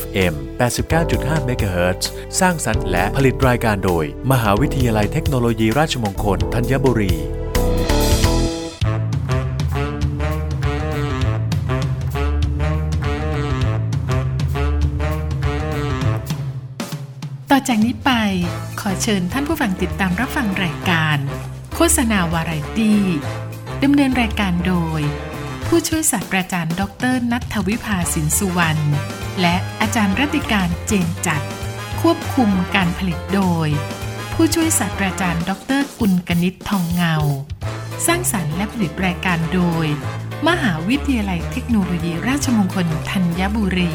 FM 89.5 MHz สร้างสรรค์และผลิตรายการโดย มหาวิทยาลัยเทคโนโลยีราชมงคลธัญบุรีต่อจากนี้ไปขอเชิญท่านผู้ฟังติดตามรับฟังรายการ โฆษณาวาไรตี้ดำเนินรายการโดย ผู้ช่วยศาสตราจารย์ดอกเตอร์นัทวิภาสินสุวรรณ และอาจารย์รัติการเจนจัด ควบคุมการผลิตโดย ผู้ช่วยศาสตราจารย์ดอกเตอร์กุลกนิษฐ์ทองเงา สร้างสรรค์และผลิตรายการโดย มหาวิทยาลัยเทคโนโลยีราชมงคลธัญบุรี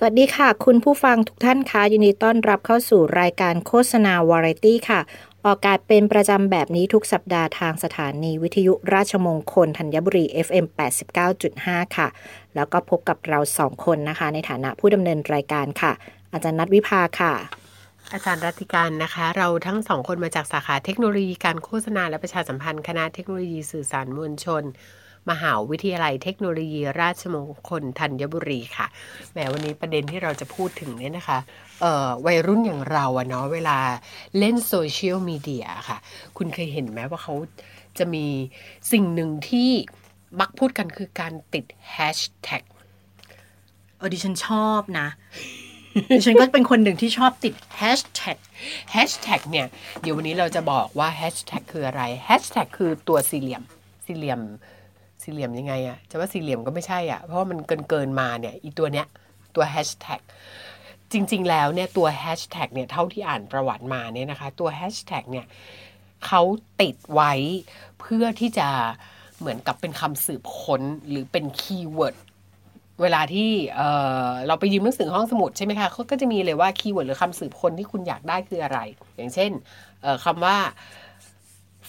สวัสดีค่ะ คุณผู้ฟังทุกท่านคะยินดีต้อนรับเข้าสู่รายการโฆษณาวาไรตี้ค่ะ ออกอากาศเป็นประจำแบบนี้ทุกสัปดาห์ทางสถานีวิทยุราชมงคลธัญบุรี FM 89.5 ค่ะ แล้วก็พบกับเราสองคนนะคะ ในฐานะผู้ดำเนินรายการค่ะ อาจารย์นัทวิภาค่ะ อาจารย์รัติการนะคะ เราทั้งสองคนมาจากสาขาเทคโนโลยีการโฆษณาและประชาสัมพันธ์คณะเทคโนโลยีสื่อสารมวลชน มหาวิทยาลัยเทคโนโลยีราชมงคลธัญบุรีค่ะแหมวันนี้ประเด็นที่เราจะพูดถึงเนี่ยนะคะเอ่อวัยรุ่นอย่างเราอะเนาะเวลาเล่นโซเชียลมีเดียค่ะ คุณเคยเห็นไหมว่าเขาจะมีสิ่งหนึ่งที่มักพูดกันคือการติดแฮชแท็กเออดิฉันชอบนะ ดิฉันก็เป็นคนหนึ่งที่ชอบติดแฮชแท็กแฮชแท็กเนี่ย เดี๋ยววันนี้เราจะบอกว่าแฮชแท็กคืออะไรแฮชแท็กคือตัวสี่เหลี่ยม สี่เหลี่ยม สี่เหลี่ยมยังไงอะจะว่าสี่เหลี่ยมก็ไม่ใช่อะเพราะมันเกินเกินมาเนี่ยอีตัวเนี้ยตัวแฮชแท็กจริง ๆ แล้วเนี่ยตัวแฮชแท็กเนี่ยเท่าที่อ่านประวัติมาเนี่ยนะคะ ตัวแฮชแท็กเนี่ยเขาติดไว้เพื่อที่จะเหมือนกับเป็นคำสืบค้นหรือเป็นคีย์เวิร์ดเวลาที่เราไปยืมหนังสือห้องสมุดใช่ไหมคะเขาก็จะมีเลยว่าคีย์เวิร์ดหรือคำสืบค้นที่คุณอยากได้คืออะไร อย่างเช่นคำว่า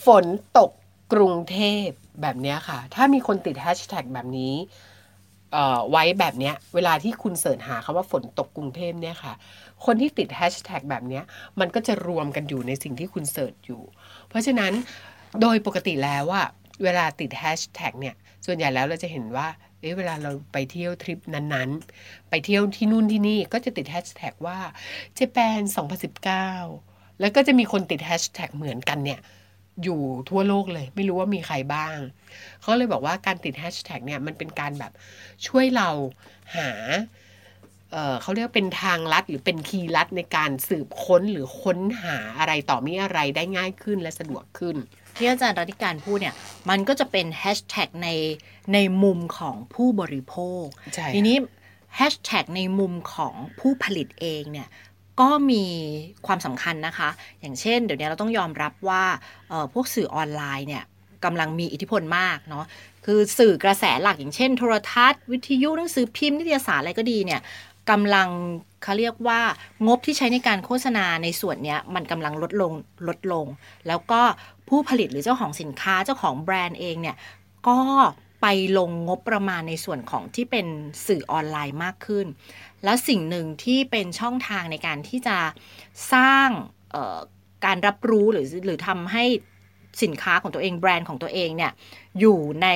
ฝนตก กรุงเทพแบบนี้ค่ะ ถ้ามีคนติดแฮชแท็กแบบนี้ไว้แบบเนี้ยเวลาที่คุณ search หาคำว่าฝนตกกรุงเทพเนี่ยค่ะ คนที่ติดแฮชแท็กแบบเนี้ยมันก็จะรวมกันอยู่ในสิ่งที่คุณ search อยู่ เพราะฉะนั้นโดยปกติแล้วว่าเวลาติดแฮชแท็กเนี่ยส่วนใหญ่แล้วเราจะเห็นว่าเอ๊ะเวลาเราไปเที่ยวทริปนั้นๆ ไปเที่ยวที่นู่นที่นี่ก็จะติดแฮชแท็กว่า Japan2019 แล้วก็จะมีคนติดแฮชแท็กเหมือนกันเนี่ย อยู่ทั่วโลกเลย ไม่รู้ว่ามีใครบ้าง เขาเลยบอกว่าการติดแฮชแท็กเนี่ยมันเป็นการแบบช่วยเราหาเอ่อเขาเรียกว่าเป็นทางลัดหรือเป็นคีย์ลัดในการสืบค้นหรือค้นหาอะไรต่อมีอะไรได้ง่ายขึ้นและสะดวกขึ้นที่อาจารย์รัติการพูดเนี่ย มันก็จะเป็นแฮชแท็กในในมุมของผู้บริโภคใช่ทีนี้แฮชแท็กในมุมของผู้ผลิตเองเนี่ย ก็มีความสำคัญนะคะ อย่างเช่น เดี๋ยวนี้เราต้องยอมรับว่าพวกสื่อออนไลน์เนี่ยกำลังมีอิทธิพลมากเนาะคือสื่อกระแสหลักอย่างเช่น โทรทัศน์ วิทยุหนังสือพิมพ์นิตยสารอะไรก็ดีเนี่ยกำลังเขาเรียกว่างบที่ใช้ในการโฆษณาในส่วนนี้มันกำลังลดลงลดลง แล้วก็ผู้ผลิตหรือเจ้าของสินค้าเจ้าของแบรนด์เองเนี่ยก็ไปลงงบประมาณในส่วนของที่เป็นสื่อออนไลน์มากขึ้น แล้วสิ่งหนึ่งที่เป็นช่องทางในการที่จะสร้างการรับรู้หรือหรือทำให้สินค้าของตัวเองแบรนด์ของตัวเองเนี่ยอยู่ใน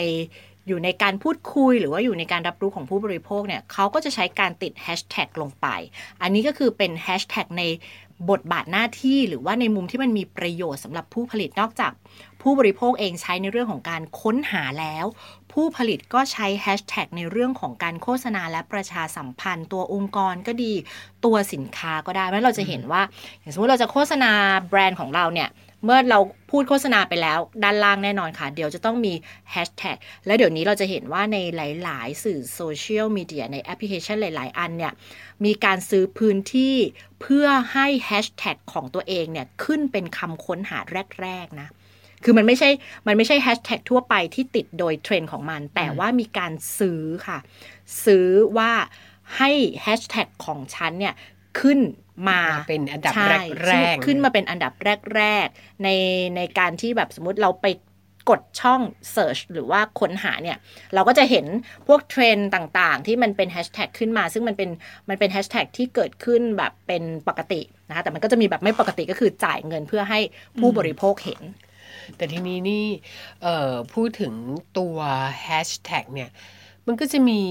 อยู่ในการพูดคุยหรือว่าอยู่ในการรับรู้ของผู้บริโภคเนี่ยเขาก็จะใช้การติดแฮชแท็กลงไป อันนี้ก็คือเป็นแฮชแท็กในบทบาทหน้าที่หรือว่าในมุมที่มันมีประโยชน์สำหรับผู้ผลิตนอกจาก ผู้บริโภคเองใช้ในเรื่องของการค้นหาแล้ว ผู้ผลิตก็ใช้แฮชแท็กในเรื่องของการโฆษณาและประชาสัมพันธ์ ตัวองค์กรก็ดีตัวสินค้าก็ได้เพราะเราจะเห็นว่า อย่างสมมติเราจะโฆษณาแบรนด์ของเราเนี่ยเมื่อเราพูดโฆษณาไปแล้ว ด้านล่างแน่นอนค่ะ เดี๋ยวจะต้องมีแฮชแท็กแล้วเดี๋ยวนี้เราจะเห็นว่าในหลาย ๆ สื่อโซเชียลมีเดียในแอปพลิเคชันหลาย ๆ อันเนี่ย มีการซื้อพื้นที่เพื่อให้แฮชแท็กของตัวเองเนี่ย ขึ้นเป็นคำค้นหาแรก ๆ นะ คือมันไม่ใช่ มันไม่ใช่แฮชแท็กทั่วไปที่ติดโดยเทรนด์ของมัน แต่ว่ามีการซื้อค่ะ ซื้อว่าให้แฮชแท็กของฉันเนี่ยขึ้นมามาเป็นอันดับใช่แรกๆขึ้นมาเป็นอันดับแรก ๆ ในในการที่แบบสมมติเราไปกดช่อง Search หรือว่าค้นหาเนี่ย เราก็จะเห็นพวกเทรนด์ต่างๆ ที่มันเป็นแฮชแท็กขึ้นมา ซึ่งมันเป็นมันเป็นแฮชแท็กที่เกิดขึ้นแบบเป็นปกตินะคะแต่มันก็จะมีแบบไม่ปกติก็คือจ่ายเงินเพื่อให้ผู้บริโภคเห็น แต่ทีนี้นี่พูดถึงตัวแฮชแท็กเนี่ย มันก็จะมี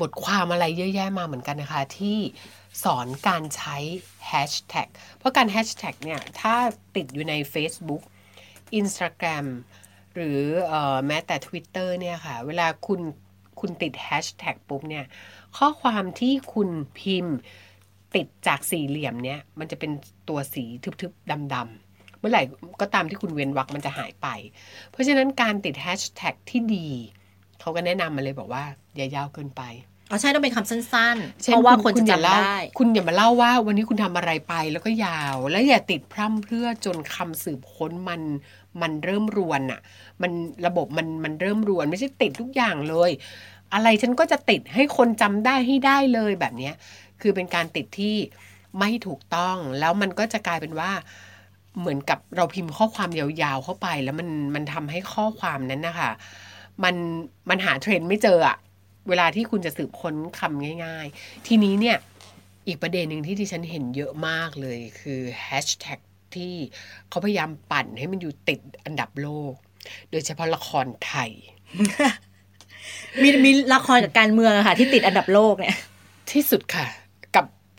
บทความอะไรเยอะแยะมาเหมือนกันนะคะ ที่สอนการใช้แฮชแท็กเพราะการแฮชแท็กเนี่ย ถ้าติดอยู่ใน Facebook Instagram หรือออแม้แต่ Twitter เนี่ยค่ะ เวลาคุณคุณติดแฮชแท็กปุ๊บเนี่ย ข้อความที่คุณพิมพ์ติดจากสี่เหลี่ยมเนี่ย มันจะเป็นตัวสีทึบๆดำๆ มื่อไหร่ก็ตามที่คุณเว้นวรรคมันจะหายไป เพราะฉะนั้นการติดแฮชแท็กที่ดี เขาก็แนะนำมาเลยบอกว่า อย่ายาวเกินไปอ๋อใช่ต้องเป็นคำสั้นๆช่เพราะว่าณคนจะณอย่าจำเล่าได้ คุณอย่ามาเล่าว่าวันนี้คุณทำอะไรไปแล้วก็ยาว แล้วอย่าติดพร่ำเพรื่อจนคำสืบค้นมันมันเริ่มรวนอะมันระบบมันมันเริ่มรวน ไม่ใช่ติดทุกอย่างเลย อะไรฉันก็จะติดให้คนจำได้ให้ได้เลยแบบเนี้ยคือเป็นการติดที่ไม่ถูกต้องแล้วมันก็จะกลายเป็นว่า เหมือนกับเราพิมพ์ข้อความยาวๆเข้าไป แล้วมันมันทำให้ข้อความนั้นนะคะมันมันหาเทรนด์ไม่เจออะเวลาที่คุณจะสืบค้นคำง่าย ๆ ทีนี้เนี่ยอีกประเด็นหนึ่งที่ดิฉันเห็นเยอะมากเลยคือแฮชแท็กที่เขาพยายามปั่นให้มันอยู่ติดอันดับโลก โดยเฉพาะละครไทย มีมีละครกับการเมืองอะค่ะ ที่ติดอันดับโลกเนี่ย ที่สุดค่ะกับ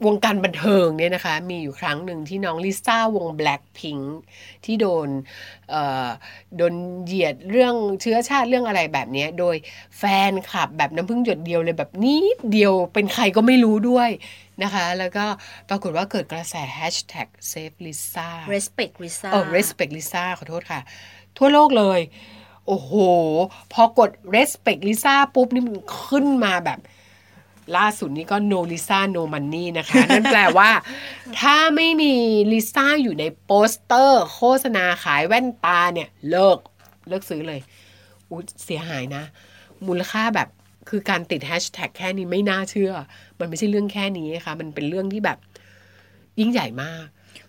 วงการบันเทิงเนี่ยนะคะ มีอยู่ครั้งหนึ่งที่น้องลิซ่าวง Blackpink ที่โดนเอ่อโดนเหยียดเรื่องเชื้อชาติเรื่องอะไรแบบเนี้ยโดยแฟนคลับแบบน้ำพึ่งหยดเดียวเลยแบบนิดเดียวเป็นใครก็ไม่รู้ด้วยนะคะ แล้วก็ปรากฏว่าเกิดกระแส hashtag save Lisa respect Lisa เออ respect Lisa ขอโทษค่ะ ทั่วโลกเลย โอ้โห พอกด respect Lisa ปุ๊บนี่มันขึ้นมาแบบ ล่าสุดนี้ก็ no Lisa no money นะคะ นั่นแปลว่า ถ้าไม่มีลิซ่าอยู่ในโปสเตอร์ โฆษณาขายแว่นตาเนี่ย เลิก เลิกซื้อเลยอุ๊ยเสียหายนะ มูลค่าแบบคือการติดแฮชแท็กแค่นี้ไม่น่าเชื่อ มันไม่ใช่เรื่องแค่นี้นะคะมันเป็นเรื่องที่แบบ ยิ่งใหญ่มาก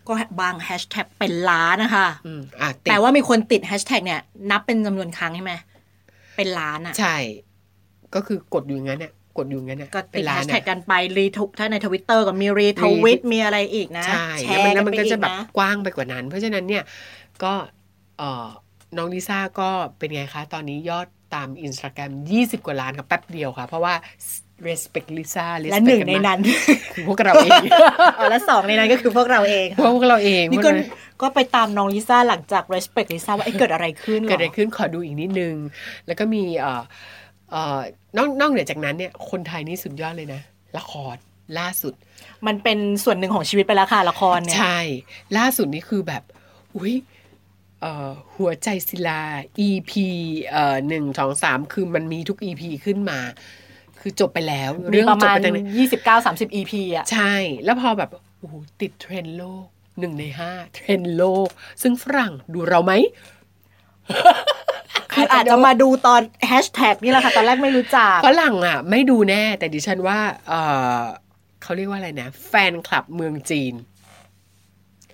ก็บางแฮชแท็กเป็นล้านนะคะอืมอะติดแต่ว่ามีคนติดแฮชแท็กเนี่ย นับเป็นจำนวนครั้งใช่ไหมเป็นล้านอะใช่ ก็คือกดอยู่อย่างนั้นเนี่ย กดอยู่อย่างนั้นเนี่ยก็เป็ติดนล้าแฮนชแท็กเนี่ยกันไปรีทุกถ้าในทวิตเตอร์ก็มีรีทวิตมีอะไรอีกนะใช่แชแล้วมันร์แล้วมันก็ไปอีจะแบบนะกว้างไปกว่านั้น เพราะฉะนั้นเนี่ยก็เอ่อน้องลิซ่าก็เป็นไงคะ ตอนนี้ยอดตามอินสตาแกรม20 กว่าล้านค่ะแป๊บเดียวค่ะ เพราะว่า respect Lisa และ respect หนึ่งกัในมากนั้น คือพวกเราเองอ๋อและสองในนั้นก็คือพวกเราเองพวกเราเองนี่พวก็กเราก็ไปตามน้องลิซ่าหลังจาก respect ลิซ่าว่าไอ้เกิดอะไรขึ้นหรเกิดออะไรขึ้นขอดูอีกนิดนึง แล้วก็มีเอ่อเอ่อ นอกนอกเหนือจากนั้นเนี่ยคนไทยนี่สุดยอดเลยนะ ละครล่าสุด มันเป็นส่วนหนึ่งของชีวิตไปแล้วค่ะละครเนี่ยใช่ ล่าสุดนี่คือแบบ อุ้ยเอ่อหัวใจศิลา EP เอ่อหนึ่งสองสามคือมันมีทุก EP ขึ้นมา คือจบไปแล้วมีเรื่องประจบมาณไปตั้งแต่ยี่สิบเก้าสามสิบ EP อะใช่ แล้วพอแบบโอ้โหติดเทรนด์โลกหนึ่งในห้าเทรนด์โลก ซึ่งฝรั่งดูเราไหม คืออาจจะมาดูตอนแฮชแท็กนี่แหละค่ะ ตอนแรกไม่รู้จักฝรั่งอะ ไม่ดูแน่ แต่ดิฉันว่าเออเขาเรียกว่าอะไรนะ แฟนคลับเมืองจีน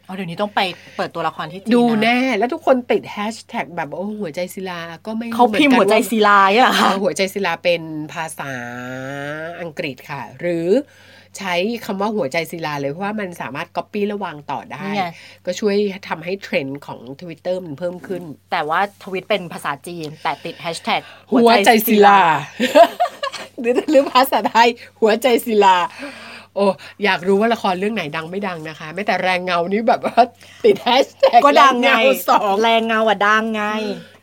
อ๋อเดี๋ยวนี้ต้องไปเปิดตัวละครที่จีนดูนะแน่ แล้วทุกคนติดแฮชแท็กแบบโอ้หัวใจศิลาก็ไม่รู้เขาพิมพ์อนหักันวใจศิลาเนี่ยเหรออ่าคะหัวใจศิลาเป็นภาษาอังกฤษค่ะ หรือ ใช้คำว่าหัวใจศิลาเลย เพราะว่ามันสามารถก๊อปปี้ระวางต่อได้นี่ไงก็ช่วยทำให้เทรนด์ของ Twitter มันเพิ่มขึ้น แต่ว่าทวิตเป็นภาษาจีน แต่ติดแฮชแท็กหัวใจศิลา หรือหรือภาษาไทย หัวใจศิลาโอ้อยากรู้ว่าละครเรื่องไหนดังไม่ดังนะคะแม้แต่แรงเงานี่แบบว่าติดแฮชแท็กก็ดังไงแรงเาสองแรงเงาอะดังไง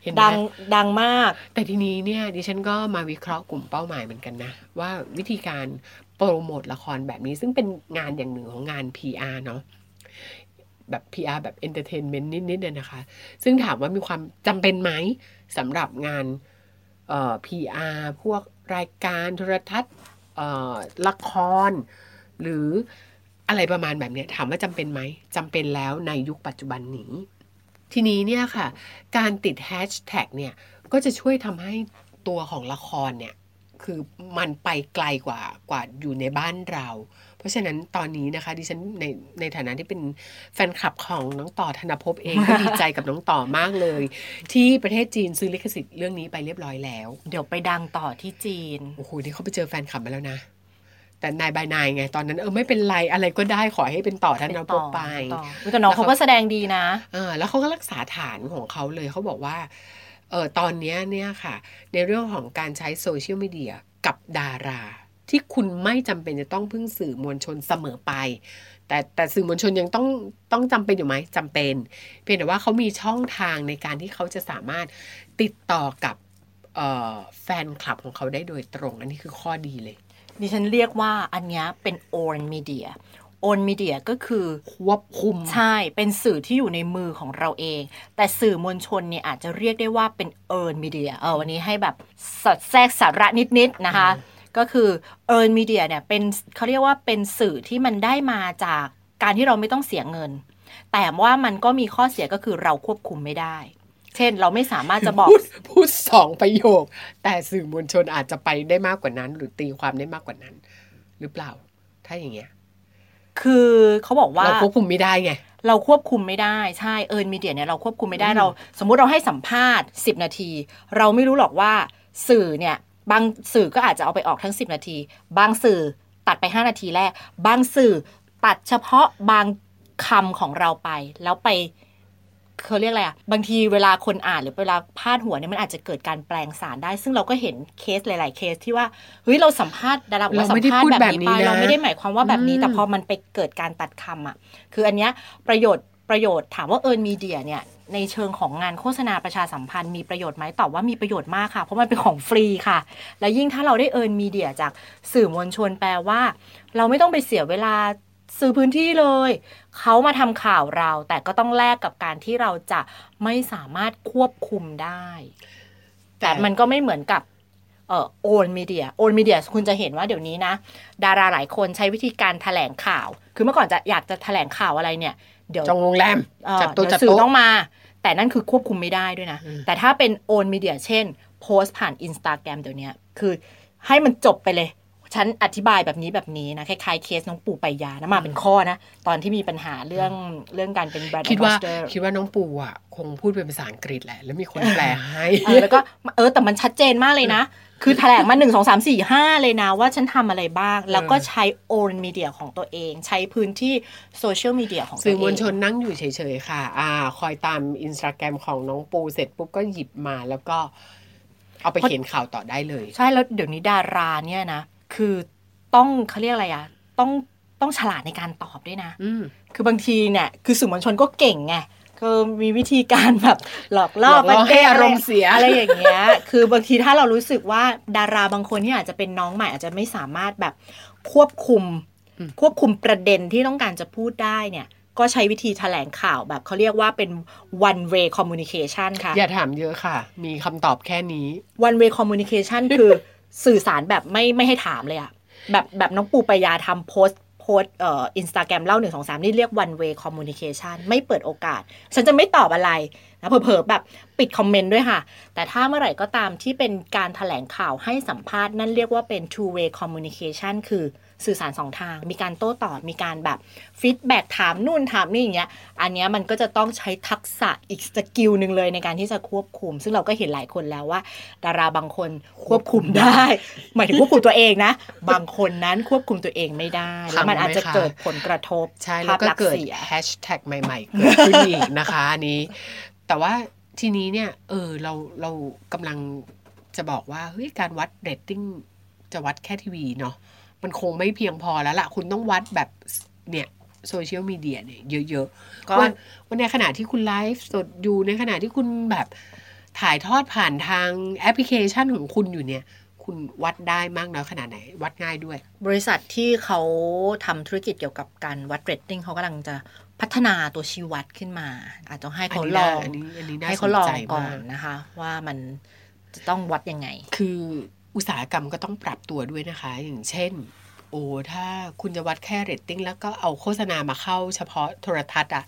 เห็นไหมดังดังมาก แต่ทีนี้เนี่ยดิฉันก็มาวิเคราะห์กลุ่มเป้าหมายเหมือนกันนะ ว่าวิธีการ โปรโมทละครแบบนี้ซึ่งเป็นงานอย่างหนึ่งของงาน PR เนาะแบบ PR แบบ Entertainment นิดๆเนี่ยนะคะ ซึ่งถามว่ามีความจำเป็นไหมสำหรับงานเอ่อ PR พวกรายการโทรทัศน์เอ่อละคร หรืออะไรประมาณแบบเนี้ยถามว่าจำเป็นไหมจำเป็นแล้วในยุคปัจจุบันนี้ ทีนี้เนี่ยค่ะ การติดแฮชแท็กเนี่ย ก็จะช่วยทำให้ตัวของละครเนี่ย คือมันไปไกลกว่ากว่าอยู่ในบ้านเรา เพราะฉะนั้นตอนนี้นะคะดิฉันในในฐานะที่เป็นแฟนคลับของน้องต่อธนภพเองก็ดีใจกับน้องต่อมากเลย ที่ประเทศจีนซื้อลิขสิทธิ์เรื่องนี้ไปเรียบร้อยแล้ว เดี๋ยวไปดังต่อที่จีนโอ้โหนี่เขาไปเจอแฟนคลับมาแล้วนะแต่นายบายนายไงตอนนั้นเออไม่เป็นไรอะไรก็ได้ขอให้เป็นต่อท่านนพไปต่อแต่น้องเขาก็แสดงดีนะเออแล้วเขาก็รักษาฐานของเขาเลยเขาบอกว่า เออตอนนี้เนี่ยค่ะ ในเรื่องของการใช้โซเชียลมีเดียกับดารา ที่คุณไม่จำเป็นจะต้องพึ่งสื่อมวลชนเสมอไป แต่แต่สื่อมวลชนยังต้องต้องจำเป็นอยู่ไหมจำเป็น เพียงแต่ว่าเขามีช่องทางในการที่เขาจะสามารถติดต่อกับออแฟนคลับของเขาได้โดยตรง อันนี้คือข้อดีเลยดิฉันเรียกว่าอันนี้เป็น own media own media ก็คือควบคุม ใช่เป็นสื่อที่อยู่ในมือของเราเอง แต่สื่อมวลชนเนี่ยอาจจะเรียกได้ว่าเป็น earn media เออวันนี้ให้แบบสอดแทรกสาระนิดๆนะคะ ก็คือ earn media เนี่ยเป็นเขาเรียกว่าเป็นสื่อที่มันได้มาจากการที่เราไม่ต้องเสียเงิน แต่ว่ามันก็มีข้อเสียก็คือเราควบคุมไม่ได้เช่นเราไม่สามารถจะบอกพูดพูดสองประโยค แต่สื่อมวลชนอาจจะไปได้มากกว่านั้น หรือตีความได้มากกว่านั้น หรือเปล่า ถ้าอย่างเงี้ย คือเขาบอกว่าเราควบคุมไม่ได้ไงเราควบคุมไม่ได้ใช่เอิร์นมีเดียเนี่ยเราควบคุมไม่ได้เรา สมมุติเราให้สัมภาษณ์ 10 นาที เราไม่รู้หรอกว่าสื่อเนี่ยบางสื่อก็อาจจะเอาไปออกทั้ง 10 นาที บางสื่อตัดไป 5 นาทีแรก บางสื่อตัดเฉพาะบางคำของเราไป แล้วไป เขาเรียกอะไรอะบางทีเวลาคนอ่านหรือเวลาพาดหัวเนี่ยมันอาจจะเกิดการแปลงสารได้ ซึ่งเราก็เห็นเคสหลาย ๆ เคสที่ว่าเฮ้ยเราสัมภาษณ์ดาราบอกว่าเราสัไม่มได้ภาษพูดณ์แบบแบบนี้นี้ไปนะเราไม่ได้หมายความว่าแบบนี้อืมแต่พอมันไปเกิดการตัดคำอะ คืออันเนี้ยประโยชน์ประโยชน์ถามว่าเอิร์นมีเดียเนี่ยในเชิงของงานโฆษณาประชาสัมพันธ์มีประโยชน์ไหมตอบว่ามีประโยชน์มากค่ะ เพราะมันเป็นของฟรีค่ะ และยิ่งถ้าเราได้เอิร์นมีเดียจากสื่อมวลชนแปลว่า เราไม่ต้องไปเสียเวลา ซื้อพื้นที่เลย เขามาทำข่าวเรา แต่ก็ต้องแลกกับการที่เราจะไม่สามารถควบคุมได้ แต่มันก็ไม่เหมือนกับเอ่อโอนมีเดียโอนมีเดียคุณจะเห็นว่าเดี๋ยวนี้นะ ดาราหลายคนใช้วิธีการแถลงข่าว คือเมื่อก่อนจะอยากจะแถลงข่าวอะไรเนี่ยเดี๋ยวจองโรงแรมเอ่อจัดโต๊ะเดี๋ยวจัดสื่อโต๊ะต้องมา แต่นั่นคือควบคุมไม่ได้ด้วยนะอืมแต่ถ้าเป็นโอนมีเดียเช่น โพสต์ผ่านอินสตาแกรมเดี๋ยวนี้คือให้มันจบไปเลย ฉันอธิบายแบบนี้แบบนี้นะคล้ายๆเคสน้องปู่ไปยานะมาเป็นข้อนะ ตอนที่มีปัญหาเรื่องเรื่องการเป็นแบรนด์คิดว่า ambassador คิดว่าน้องปูอะคงพูดเป็นภาษาอังกฤษแหละ แล้วมีคนแปลให้เออแล้วก็เออแต่มันชัดเจนมากเลยนะ คือแถลงมาหนึ่งสองสามสี่ห้าเลยนะ ว่าฉันทำอะไรบ้าง แล้วก็ใช้โอนมีเดียของตัวเอง ใช้พื้นที่โซเชียลมีเดียของตัวเองสื่อมวลชนนั่งอยู่เฉยๆค่ะ อ่า คอยตามอินสตาแกรมของน้องปูเสร็จปุ๊บก็หยิบมาแล้วก็เอาไปเขียนข่าวต่อได้เลย ใช่แล้วเดี๋ยวนี้ดาราเนี่ยนะ คือต้องเขาเรียกอะไรอะต้องต้องฉลาดในการตอบด้วยนะอืมคือบางทีเนี่ย คือสื่อมวลชนก็เก่งไงคือมีวิธีการแบบหลอกล่อหลอกล่อประเทศให้อารมณ์เสียอะไรอย่างเงี้ย คือบางทีถ้าเรารู้สึกว่าดาราบางคนที่อาจจะเป็นน้องใหม่อาจจะไม่สามารถแบบควบคุมอืมควบคุมประเด็นที่ต้องการจะพูดได้เนี่ย ก็ใช้วิธีแถลงข่าวแบบเขาเรียกว่าเป็น one way communication ค่ะ อย่าถามเยอะค่ะ มีคำตอบแค่นี้ one way communication คือ สื่อสารแบบไม่ไม่ให้ถามเลยอะแบบแบบน้องปูปายาทำโพสโพสเอ่ออินสตาแกรมเล่าหนึ่งสองสามนี่เรียก one way communication ไม่เปิดโอกาส ฉันจะไม่ตอบอะไรนะเผลอๆแบบปิดคอมเมนต์ด้วยค่ะ แต่ถ้าเมื่อไหร่ก็ตามที่เป็นการแถลงข่าวให้สัมภาษณ์นั่นเรียกว่าเป็น two way communication คือ สื่อสารสองทาง มีการโต้ตอบมีการแบบ feedback ถามนู่นถามนี่อย่างเงี้ยอันเนี้ยมันก็จะต้องใช้ทักษะอีก skill หนึ่งเลยในการที่จะควบคุม ซึ่งเราก็เห็นหลายคนแล้วว่า ดาราบางคนควบคุมได้ หมายถึงควบคุมตัวเองนะ บางคนนั้นควบคุมตัวเองไม่ได้แล้วมันอาจจะเกิดผลกระทบใช่แล้วก็ภาพลักษณ์เสีย เกิดแฮชแท็กใหม่ๆเกิดขึ้นอีกนะคะอันนี้ แต่ว่าทีนี้เนี่ยเออเราเรากำลังจะบอกว่าเฮ้ยการวัดเรตติ้งจะวัดแค่ทีวีเนาะ มันคงไม่เพียงพอแล้วล่ะ คุณต้องวัดแบบเนี่ยโซเชียลมีเดียเนี่ยเยอะๆก็ว่าวันในขณะที่คุณไลฟ์สดอยู่ในขณะที่คุณแบบถ่ายทอดผ่านทางแอปพลิเคชันของคุณอยู่เนี่ย คุณวัดได้มากน้อยขนาดไหน วัดง่ายด้วย บริษัทที่เขาทำธุรกิจเกี่ยวกับการวัดเรตติ้งเขากำลังจะพัฒนาตัวชี้วัดขึ้นมา อาจจะให้เขาลองอันนี้อันนี้น่าสนใจมาก ให้เขาลองก่อนนะคะ ว่ามันจะต้องวัดยังไง คือ อุตสาหกรรมก็ต้องปรับตัวด้วยนะคะ อย่างเช่น โอ้ถ้าคุณจะวัดแค่เรตติ้งแล้วก็เอาโฆษณามาเข้าเฉพาะโทรทัศน์อะ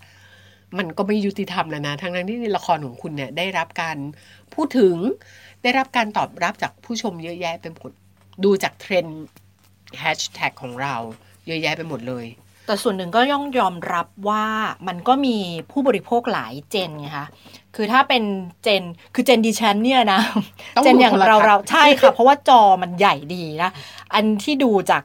มันก็ไม่ยุติธรรมแล้วนะทั้งนั้นที่ในละครของคุณเนี่ยได้รับการพูดถึงได้รับการตอบรับจากผู้ชมเยอะแยะไปหมดดูจากเทรนด์แฮชแท็กของเราเยอะแยะไปหมดเลย แต่ส่วนหนึ่งก็ย่องยอมรับว่ามันก็มีผู้บริโภคหลายเจนไงคะคือถ้าเป็นเจนคือเจนดิฉันเนี่ยนะต้องเจนอย่างดูโทรทัศน์เราเราใช่ค่ะ เพราะว่าจอมันใหญ่ดีนะ อันที่ดูจาก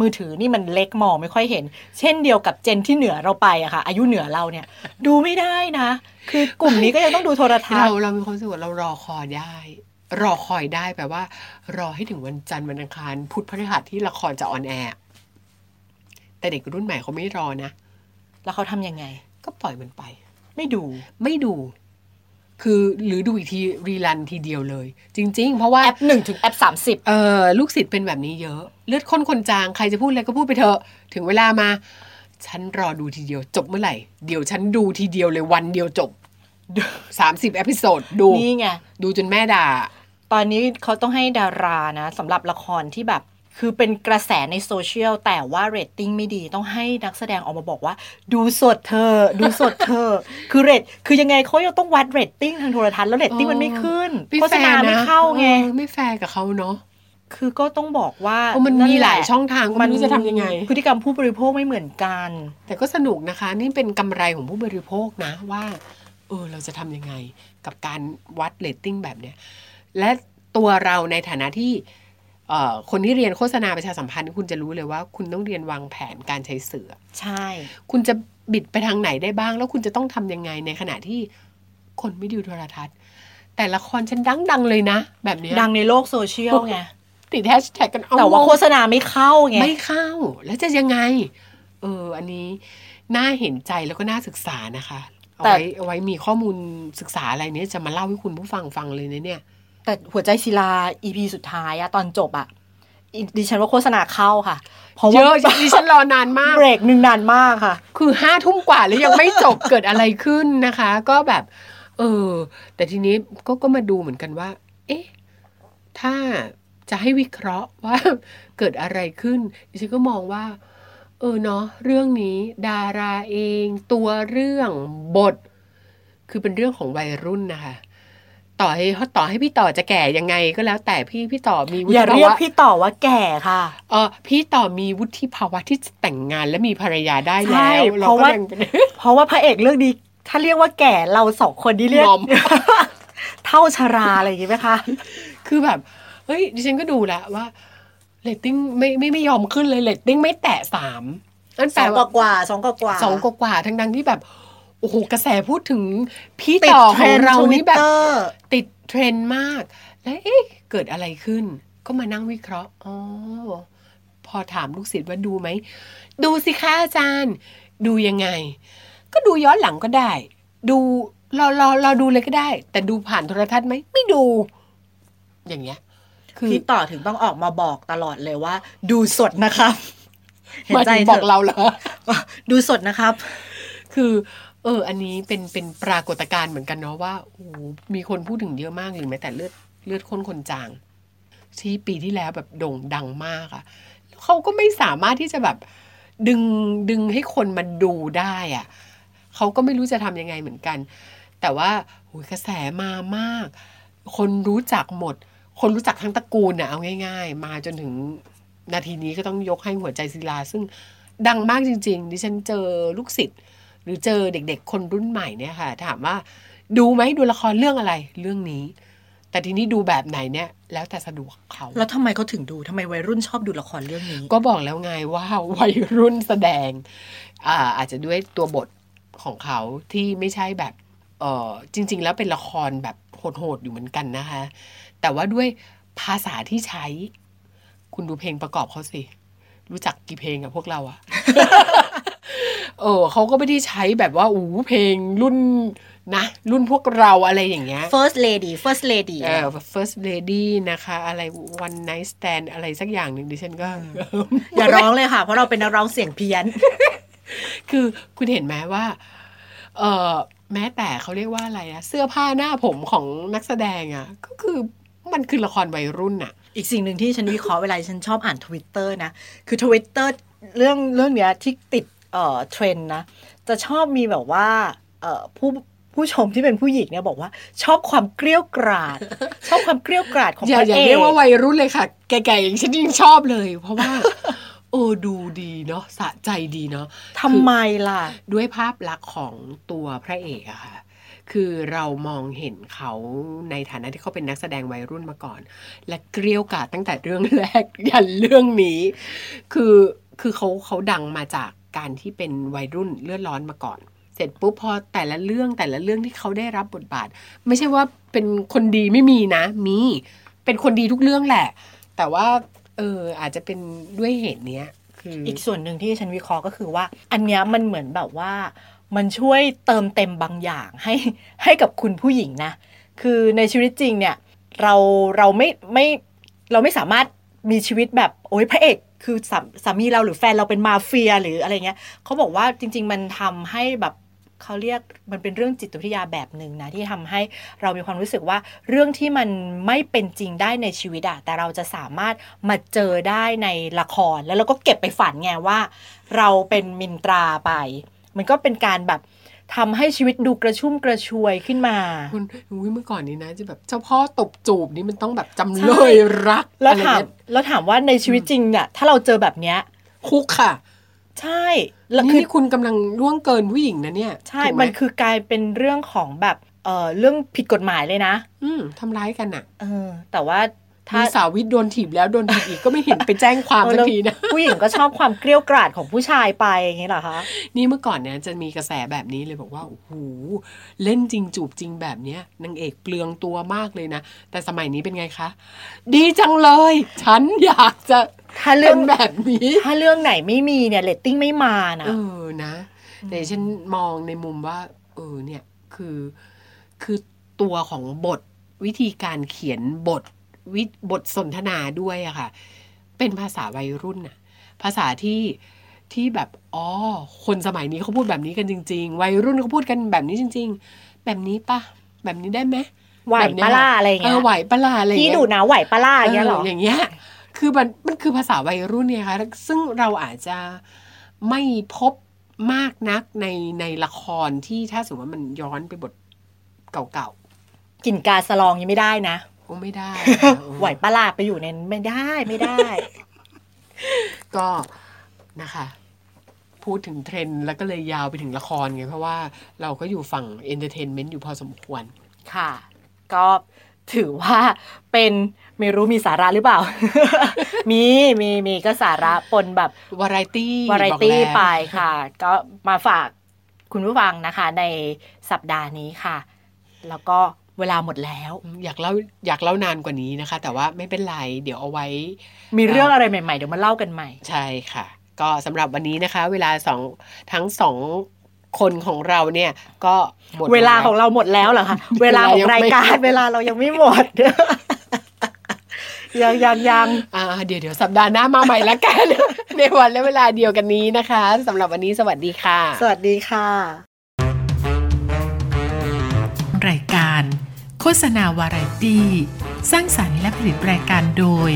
มือถือนี่มันเล็กมองไม่ค่อยเห็น เช่นเดียวกับเจนที่เหนือเราไปอะค่ะ อายุเหนือเราเนี่ย ดูไม่ได้นะ คือกลุ่มนี้ก็ยังต้องดูโทรทัศเราน์เรามีความรู้สึกว่าเรารอคอยได้ รอคอยได้แปลว่า รอให้ถึงวันจันทร์วันอังคารพุธพฤหัสที่ละครจะ on air แต่เด็กรุ่นใหม่เขาไม่รอนะ แล้วเขาทำยังไง ก็ปล่อยมันไป ไม่ดูไม่ดู คือหรือดูอีกที rerun ทีเดียวเลย จริง ๆ เพราะว่า EP หนึ่งถึง EP สามสิบเออลูกศิษย์เป็นแบบนี้เยอะ เลือดข้นคนจางใครจะพูดอะไรก็พูดไปเถอะถึงเวลามา ฉันรอดูทีเดียว จบเมื่อไหร่ เดี๋ยวฉันดูทีเดียวเลยวันเดียวจบสามสิบ episode ดูนี่ไงดูจนแม่ด่า ตอนนี้เขาต้องให้ดารานะสำหรับละครที่แบบ คือเป็นกระแสในโซเชียลแต่ว่าเรตติ้งไม่ดีต้องให้นักแสดงออกมาบอกว่า ดูสดเธอ ดูสดเธอ คือเรตคือยังไงเขายังต้องวัดเรตติ้งทางโทรทัศน์แล้วเรตติ้งมันไม่ขึ้นไม่โฆษแฟร์ณาไม่นะเข้าไงออไม่แฟร์กับเขาเนาะคือก็ต้องบอกว่าเพราะมันมีหลายช่องทางก็ไม่รู้จะทำยังไง พฤติกรรมผู้บริโภคไม่เหมือนกัน แต่ก็สนุกนะคะ นี่เป็นกำไรของผู้บริโภคนะว่าเออเราจะทำยังไง กับการวัดเรตติ้งแบบเนี้ยและตัวเราในฐานะที่เอ่อ คนที่เรียนโฆษณาประชาสัมพันธ์คุณจะรู้เลยว่า คุณต้องเรียนวางแผนการใช้สื่อ ใช่ คุณจะบิดไปทางไหนได้บ้าง แล้วคุณจะต้องทำยังไงในขณะที่คนไม่ดูโทรทัศน์ แต่ละครฉันดังๆเลยนะ แบบเนี้ยดังในโลกโซเชียลไงติดแฮชแท็กกันเออแต่ว่าโฆษณาไม่เข้าไงไม่เข้า แล้วจะยังไง เออ อันนี้น่าเห็นใจแล้วก็น่าศึกษานะคะเอาแต่ไว้เอาไว้มีข้อมูลศึกษาอะไรเนี้ยจะมาเล่าให้คุณผู้ฟังฟังเลยนะเนี่ย แต่หัวใจศิลา EP สุดท้ายอะตอนจบอะอีดิฉันว่าโฆษณาเข้าค่ะเพราะเยว่าอะดิฉันรอนานมาก เบรกหนึ่งนานมากค่ะ คือห้าทุ่มกว่าแล้วยังไม่จบ เกิดอะไรขึ้นนะคะ ก็แบบ เออ แต่ทีนี้ก็ก็มาดูเหมือนกันว่า เอ๊ะ ถ้าจะให้วิเคราะห์ว่า เกิดอะไรขึ้นดิฉันก็มองว่า เออเนาะเรื่องนี้ดาราเอง ตัวเรื่องบท คือเป็นเรื่องของวัยรุ่นนะคะ ต่อให้ต่อให้พี่ต่อจะแก่ยังไงก็แล้วแต่พี่พี่ต่อมีวุอย่าฒิภาเรียกวะพี่ต่อว่าแก่ค่ะเออพี่ต่อมีวุฒิภาวะที่จะแต่งงานและมีภรรยาได้ใช่แล้วเพราะว่าก็ยังเพราะว่าพระเอกเรื่องนี้ถ้าเรียกว่าแก่เราสองคนที่เรียกงอมเท่าชราอะไรอย่างงี้ไหมคะคือแบบเฮ้ยดิฉันก็ดูแล้วว่าเรตติ้งไม่ไม่ไม่ยอมขึ้นเลยเรตติ้งไม่แตะสามนั่นสแปลองกว่าว่าๆสองกว่าๆสองกว่าๆทั้งดังที่แบบ โอ้โหกระแสพูดถึงพี่ติดต่อเทขรองนด์เราทวินี่ตแบบเตอร์ติดเทรนด์มาก แล้วเอ๊ะเกิดอะไรขึ้น ก็มานั่งวิเคราะห์อ๋อพอถามลูกศิษย์ว่าดูไหม ดูสิคะอาจารย์ ดูยังไง ก็ดูย้อนหลังก็ได้ ดูรอรอรอดูเลยก็ได้ แต่ดูผ่านโทรทัศน์ไหมไม่ดู อย่างเงี้ย คือพี่ต่อถึงต้องออกมาบอกตลอดเลยว่า ดูสดนะครับ เห็นมาใจถึงเถบอกอะเราเหรอ ดูสดนะครับ คือ เออ อันนี้เป็นเป็นปรากฏการณ์เหมือนกันเนาะว่าโอ้มีคนพูดถึงเยอะมากหรือแม้แต่เลือดเลือดข้นคนจาง ที่ปีที่แล้วแบบโด่งดังมากอะเขาก็ไม่สามารถที่จะแบบดึงดึงให้คนมาดูได้อะเขาก็ไม่รู้จะทำยังไงเหมือนกัน แต่ว่าโอ้ยกระแสมามาก คนรู้จักหมด คนรู้จักทั้งตระกูลน่ะเอาง่าย ๆ มาจนถึงนาทีนี้ก็ต้องยกให้หัวใจศิลา ซึ่งดังมากจริง ๆ ดิฉันเจอลูกศิษย์ หรือเจอเด็ก ๆ คนรุ่นใหม่เนี่ยค่ะ ถามว่าดูไหมดูละครเรื่องอะไรเรื่องนี้ แต่ทีนี้ดูแบบไหนเนี่ย แล้วแต่สะดวกเขา แล้วทำไมเขาถึงดูทำไมวัยรุ่นชอบดูละครเรื่องนี้ ก็บอกแล้วไงว่าวัยรุ่นแสดงอ่าอาจจะด้วยตัวบทของเขาที่ไม่ใช่แบบเออจริง ๆ แล้วเป็นละครแบบโหดๆอยู่เหมือนกันนะคะ แต่ว่าด้วยภาษาที่ใช้ คุณดูเพลงประกอบเขาสิ รู้จักกี่เพลงอะพวกเราอะ เออเขาก็ไม่ได้ใช้แบบว่าอู้เพลงรุ่นนะ รุ่นพวกเราอะไรอย่างเงี้ย first lady first lady เออ first lady นะคะ อะไร one night stand อะไรสักอย่างหนึ่งดิฉันก็ อย่าร้องเลยค่ะ เพราะเราเป็นนักร้องเสียงเพี้ยน คือคุณเห็นไหมว่า เออแม้แต่เขาเรียกว่าอะไรอะเสื้อผ้าหน้าผมของนักแสดงอะก็คือมันคือละครวัยรุ่นอะอีกสิ่งหนึ่งที่ฉันวิเคราะห์เวลาฉันชอบอ่านทวิตเตอร์นะ คือทวิตเตอร์เรื่องเรื่องเนี้ยที่ติด เอ่อเทรนด์นะ จะชอบมีแบบว่าเอ่อผู้ผู้ชมที่เป็นผู้หญิงเนี่ยบอกว่า ชอบความเกลี้ยวกราด ชอบความเกลี้ยวกราดของอย่าพระอย่าเอเรียกกว่าวัยรุ่นเลยค่ะ แก่ๆอย่างฉันยิ่งชอบเลย เพราะว่าโอ้ดูดีเนาะสะใจดีเนาะทำไมล่ะ ด้วยภาพลักษณ์ของตัวพระเอกอะค่ะ คือเรามองเห็นเขาในฐานะที่เขาเป็นนักแสดงวัยรุ่นมาก่อน และเกลียวกราดตั้งแต่เรื่องแรกยันเรื่องนี้ คือคือเขาเขาดังมาจาก การที่เป็นวัยรุ่นเลือดร้อนมาก่อน เสร็จปุ๊บพอแต่ละเรื่องแต่ละเรื่องที่เขาได้รับบทบาท ไม่ใช่ว่าเป็นคนดีไม่มีนะ มีเป็นคนดีทุกเรื่องแหละ แต่ว่าเอออาจจะเป็นด้วยเหตุเนี้ยคืออีกส่วนหนึ่งที่ฉันวิเคราะห์ก็คือว่า อันเนี้ยมันเหมือนแบบว่า มันช่วยเติมเต็มบางอย่างให้ให้กับคุณผู้หญิงนะ คือในชีวิตจริงเนี่ย เราเราไม่ไม่เราไม่สามารถมีชีวิตแบบโอ้ยพระเอก คือสาสามีเราหรือแฟนเราเป็นมาเฟียหรืออะไรเงี้ยเขาบอกว่าจริง ๆ มันทำให้แบบเขาเรียกมันเป็นเรื่องจิตวิทยาแบบหนึ่งนะ ที่ทำให้เรามีความรู้สึกว่าเรื่องที่มันไม่เป็นจริงได้ในชีวิตอะแต่เราจะสามารถมาเจอได้ในละครแล้วเราก็เก็บไปฝันไงว่า เราเป็นมินตราไป มันก็เป็นการแบบ ทำให้ชีวิตดูกระชุ่มกระชวยขึ้นมาคุณอุ๊ยเมื่อก่อนนี้นะ จะแบบเจ้าพ่อตบจูบนี่มันต้องแบบจำใช่เลยรัก แล้วอะไรถามเงี้ยแล้วถามว่าในชีวิตจริงเนี่ยถ้าเราเจอแบบเนี้ยคุกค่ะ ใช่แล้วนี่คือนี่คุณกำลังล่วงเกินผู้หญิงนะเนี่ย ใช่ถูกไหมันคือกลายเป็นเรื่องของแบบเออเรื่องผิดกฎหมายเลยนะ อืมทำร้ายกันอะเออ แต่ว่า ถ้ามีสาววิทย์โดนถีบแล้วโดนถีบอีกก็ไม่เห็นไปแจ้งความเออสักแล้วทีนะผู้หญิงก็ชอบความเกลี้ยวกราดของผู้ชายไปอย่างนี้เหรอคะนี่เมื่อก่อนเนี่ยจะมีกระแสแบบนี้เลยบอกว่าโอ้โหเล่นจริงจูบจริงแบบเนี้ยนางเอกเปลืองตัวมากเลยนะ แต่สมัยนี้เป็นไงคะ ดีจังเลย ฉันอยากจะถ้าเรื่เป็องนแบบนี้ ถ้าเรื่องไหนไม่มีเนี่ยเรตติ้งไม่มานะเออนะแต่ฉันมองในมุมว่า เออเนี่ยคือคือตัวของบทวิธีการเขียนบท วิบทสนทนาด้วยอะค่ะ เป็นภาษาวัยรุ่นน่ะภาษาที่ที่แบบอ๋อคนสมัยนี้เขาพูดแบบนี้กันจริง ๆ วัยรุ่นเขาพูดกันแบบนี้จริง ๆ แบบนี้ปะแบบนี้ได้ไหมไหวแบบเนี้ปะยล่าอะไรอย่างเอเงี้ยอไหวปะล่ะอะไรอย่างพี่เงี้ยดูนะไหวปะล่าอย่างเงี้ยเหรออย่างเงี้ยคือมันมันคือภาษาวัยรุ่นเนี่ยค่ะซึ่งเราอาจจะไม่พบมากนักในในละครที่ถ้าสมมติว่ามันย้อนไปบทเก่ากลิ่นกาสลองยังไม่ได้นะ ๆโอ้ไม่ได้ค่ะเออไหวปะล่าไปอยู่ในนั้นไม่ได้ไม่ได้ ก็นะคะ พูดถึงเทรนด์แล้วก็เลยยาวไปถึงละครไง เพราะว่าเราก็อยู่ฝั่งเอนเตอร์เทนเมนต์อยู่พอสมควร ค่ะ ก็ถือว่าเป็นไม่รู้มีสาระหรือเปล่า มีมีมีก็สาระปนแบบวาไรตี้วาไรตี้ไปค่ะ ก็มาฝากคุณผู้ฟังนะคะในสัปดาห์นี้ค่ะ แล้วก็ เวลาหมดแล้ว อยากเล่าอยากเล่านานกว่านี้นะคะ แต่ว่าไม่เป็นไร เดี๋ยวเอาไว้ มีเรื่องอะไรใหม่ๆ เดี๋ยวมาเล่ากันใหม่ ใช่ค่ะ ก็สำหรับวันนี้นะคะ เวลาสองทั้งสองคนของเราเนี่ยก็หมดเวลาของเราหมดแล้วเหรอคะเวลาของรายการเวลาเรายังไม่หมดยังยังยังอ่าเดี๋ยวเดี๋ยวสัปดาห์หน้ามาใหม่ละกัน ในวันและเวลาเดียวกันนี้นะคะสำหรับวันนี้สวัสดีค่ะ สวัสดีค่ะ รายการโฆษณาวาไรตี้ สร้างสรรค์และผลิตรายการโดย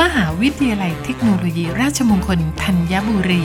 มหาวิทยาลัยเทคโนโลยีราชมงคลธัญบุรี